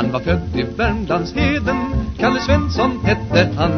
Han var född i Värmlandsheden Kalle Svensson hette han.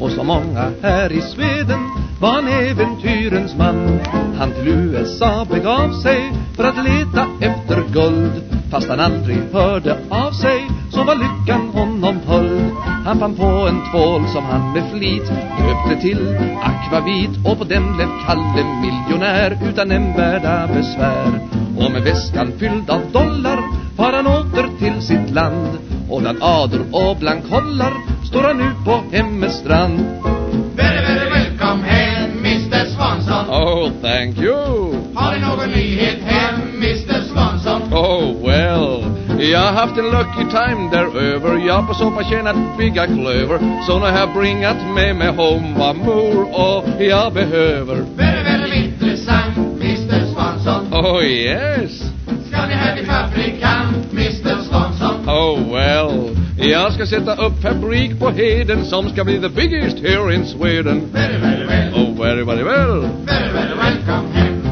Och så många här i Sveden var han äventyrens man. Han till USA begav sig för att leta efter guld. Fast han aldrig hörde av sig så var lyckan honom höll Han fann på en tvål som han med flit döpte till akvavit. Och på den blev Kalle miljonär utan nämnvärda besvär. Och med väskan fylld av dollar far han åter till sitt land. Och bland ador och bland kollar står han nu på Hemmestrand Very, very welcome hem, Mr Swanson. Oh, thank you. Har ni någon nyhet hem, Mr Swanson? Oh well, jag har haft en lucky time däröver Jag på soppa tjänat bigga klöver. Så nu har jag bringat med mig home vad mor och jag behöver. Very, Oh yes, Ska ni här till fabrikant, Mr Swanson? oh well. Jag ska sätta upp fabrik på Heden Som ska bli the biggest here in Sweden. Very, very well. Oh very very well. Very, very welcome hem.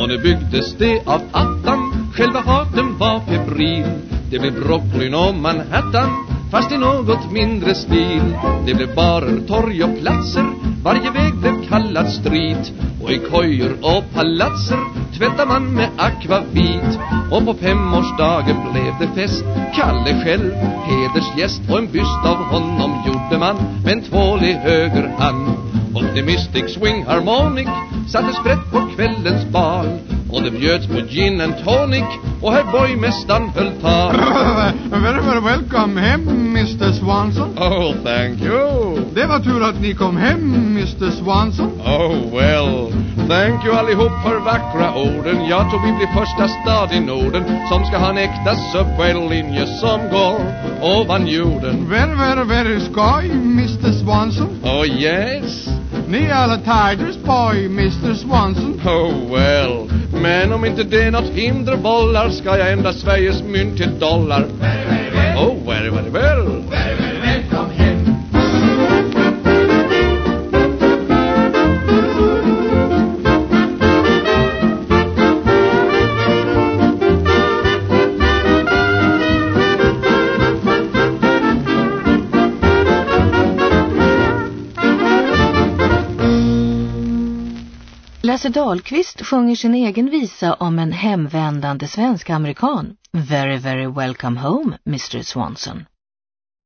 Och nu byggdes det av attan Själva farten var febril Det blev Brooklyn och Manhattan Fast i något mindre stil. Det blev barer, torg och platser. Varje väg blev kallad street Och i kojor och palatser Tvättar man med akvavit. Och på femårsdagen blev det fest. Kalle själv, hedersgäst Och en byst av honom gjorde man. Med en tvål i höger hand. Optimistic swing harmonic Satte sprätt på kvällens bal. Och det bjöds på gin and tonic. Och herr borgmästaren höll tal. Very, very welcome hem, Mr Swanson. Oh, thank you. Det var tur att ni kom hem, Mr Swanson. Oh, well Thank you allihop för vackra orden Jag tror vi blir första stad i Norden Som ska ha en äkta subway-linje Som går ovan jorden Very, very, very skoj, Mr Swanson. Oh, yes Ni är alla Tigers boy, Mr Swanson. Oh well, men om inte det är något hinder bollar ska jag ändra Sveriges mynt till dollar. Very, very well. Oh, very, very well. Lasse Dahlqvist sjunger sin egen visa om en hemvändande svensk-amerikan. Very, very welcome home, Mr Swanson.